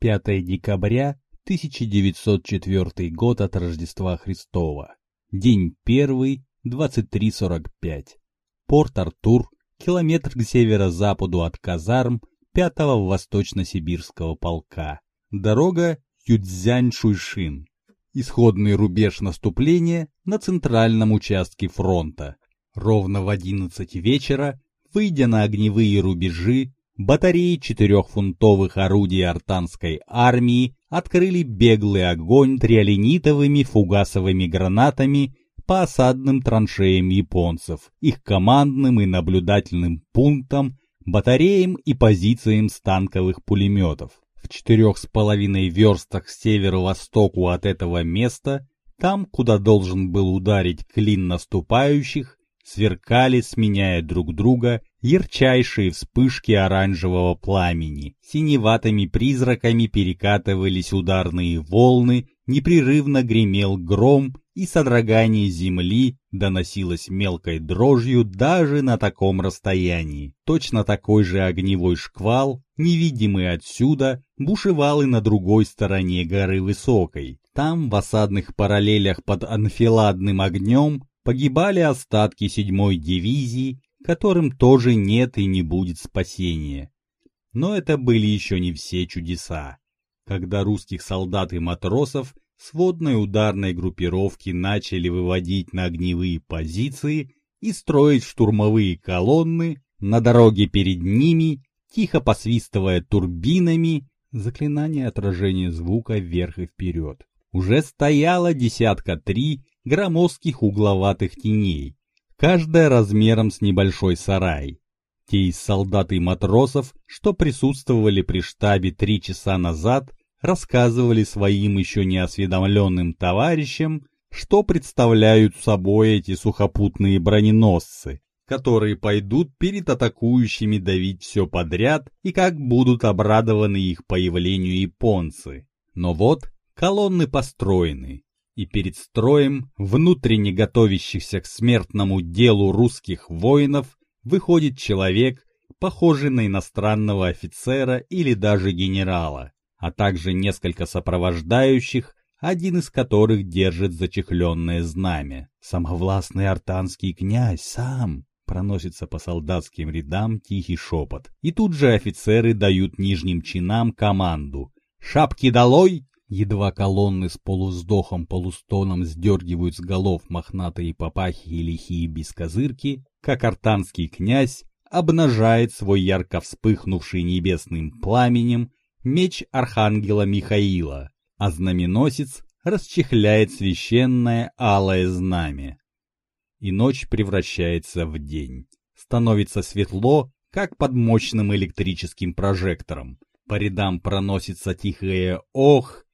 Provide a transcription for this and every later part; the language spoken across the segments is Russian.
5 декабря 1904 год от Рождества Христова. День первый, 23.45. Порт-Артур, километр к северо-западу от казарм 5-го Восточно-Сибирского полка. Дорога Юдзянь-Шуйшин. Исходный рубеж наступления на центральном участке фронта. Ровно в 11 вечера, выйдя на огневые рубежи, батареи четырехфунтовых орудий артанской армии открыли беглый огонь триолинитовыми фугасовыми гранатами по осадным траншеям японцев, их командным и наблюдательным пунктам, батареям и позициям станковых пулеметов. В четырех с половиной верстах северо-востоку от этого места, там, куда должен был ударить клин наступающих, сверкали, сменяя друг друга, ярчайшие вспышки оранжевого пламени. Синеватыми призраками перекатывались ударные волны, непрерывно гремел гром, и содрогание земли доносилось мелкой дрожью даже на таком расстоянии. Точно такой же огневой шквал, невидимый отсюда, бушевал и на другой стороне горы Высокой. Там, в осадных параллелях под анфиладным огнем, погибали остатки седьмой дивизии, которым тоже нет и не будет спасения. Но это были еще не все чудеса. Когда русских солдат и матросов сводной ударной группировки начали выводить на огневые позиции и строить штурмовые колонны, на дороге перед ними, тихо посвистывая турбинами, заклинание отражения звука вверх и вперед. Уже стояла десятка три громоздких угловатых теней, каждая размером с небольшой сарай. Те из солдат и матросов, что присутствовали при штабе три часа назад, рассказывали своим еще неосведомленным товарищам, что представляют собой эти сухопутные броненосцы, которые пойдут перед атакующими давить все подряд и как будут обрадованы их появлению японцы. Но вот колонны построены, и перед строем внутренне готовящихся к смертному делу русских воинов выходит человек, похожий на иностранного офицера или даже генерала, а также несколько сопровождающих, один из которых держит зачехленное знамя. Самовластный артанский князь сам проносится по солдатским рядам тихий шепот. И тут же офицеры дают нижним чинам команду «Шапки долой!» Едва колонны с полуздохом-полустоном сдергивают с голов мохнатые папахи и лихие бескозырки, как артанский князь обнажает свой ярко вспыхнувший небесным пламенем меч архангела Михаила, а знаменосец расчехляет священное алое знамя. И ночь превращается в день. Становится светло, как под мощным электрическим прожектором. По рядам проносится тихое «ох»,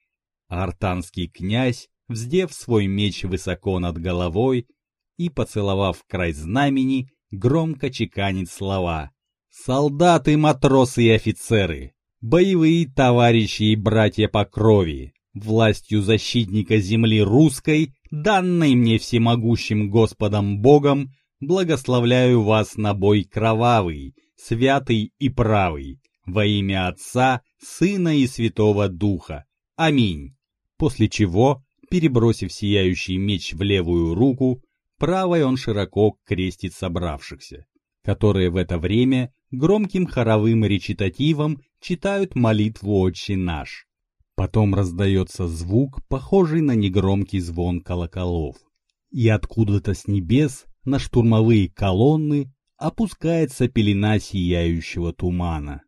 артанский князь, вздев свой меч высоко над головой и, поцеловав край знамени, громко чеканит слова «Солдаты, матросы и офицеры, боевые товарищи и братья по крови, властью защитника земли русской, данной мне всемогущим Господом Богом, благословляю вас на бой кровавый, святый и правый, во имя Отца, Сына и Святого Духа. Аминь после чего, перебросив сияющий меч в левую руку, правой он широко крестит собравшихся, которые в это время громким хоровым речитативом читают молитву «Отче наш». Потом раздается звук, похожий на негромкий звон колоколов. И откуда-то с небес на штурмовые колонны опускается пелена сияющего тумана.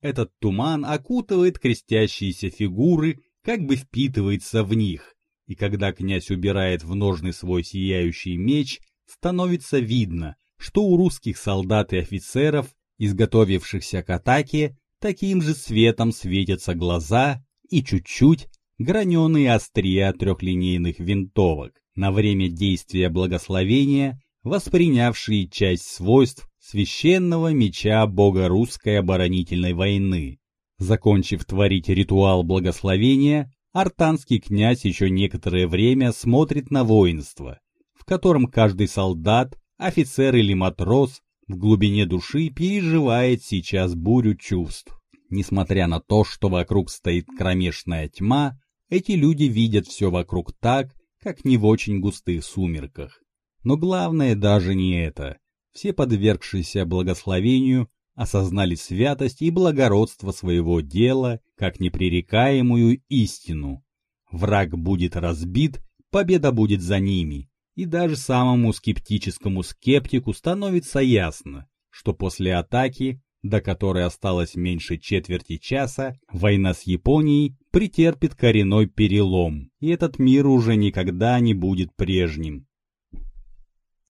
Этот туман окутывает крестящиеся фигуры как бы впитывается в них, и когда князь убирает в ножны свой сияющий меч, становится видно, что у русских солдат и офицеров, изготовившихся к атаке, таким же светом светятся глаза и чуть-чуть граненые острия трехлинейных винтовок, на время действия благословения, воспринявшие часть свойств священного меча бога русской оборонительной войны. Закончив творить ритуал благословения, артанский князь еще некоторое время смотрит на воинство, в котором каждый солдат, офицер или матрос в глубине души переживает сейчас бурю чувств. Несмотря на то, что вокруг стоит кромешная тьма, эти люди видят все вокруг так, как не в очень густых сумерках. Но главное даже не это. Все подвергшиеся благословению осознали святость и благородство своего дела как непререкаемую истину. Враг будет разбит, победа будет за ними. И даже самому скептическому скептику становится ясно, что после атаки до которой осталось меньше четверти часа, война с Японией претерпит коренной перелом, и этот мир уже никогда не будет прежним.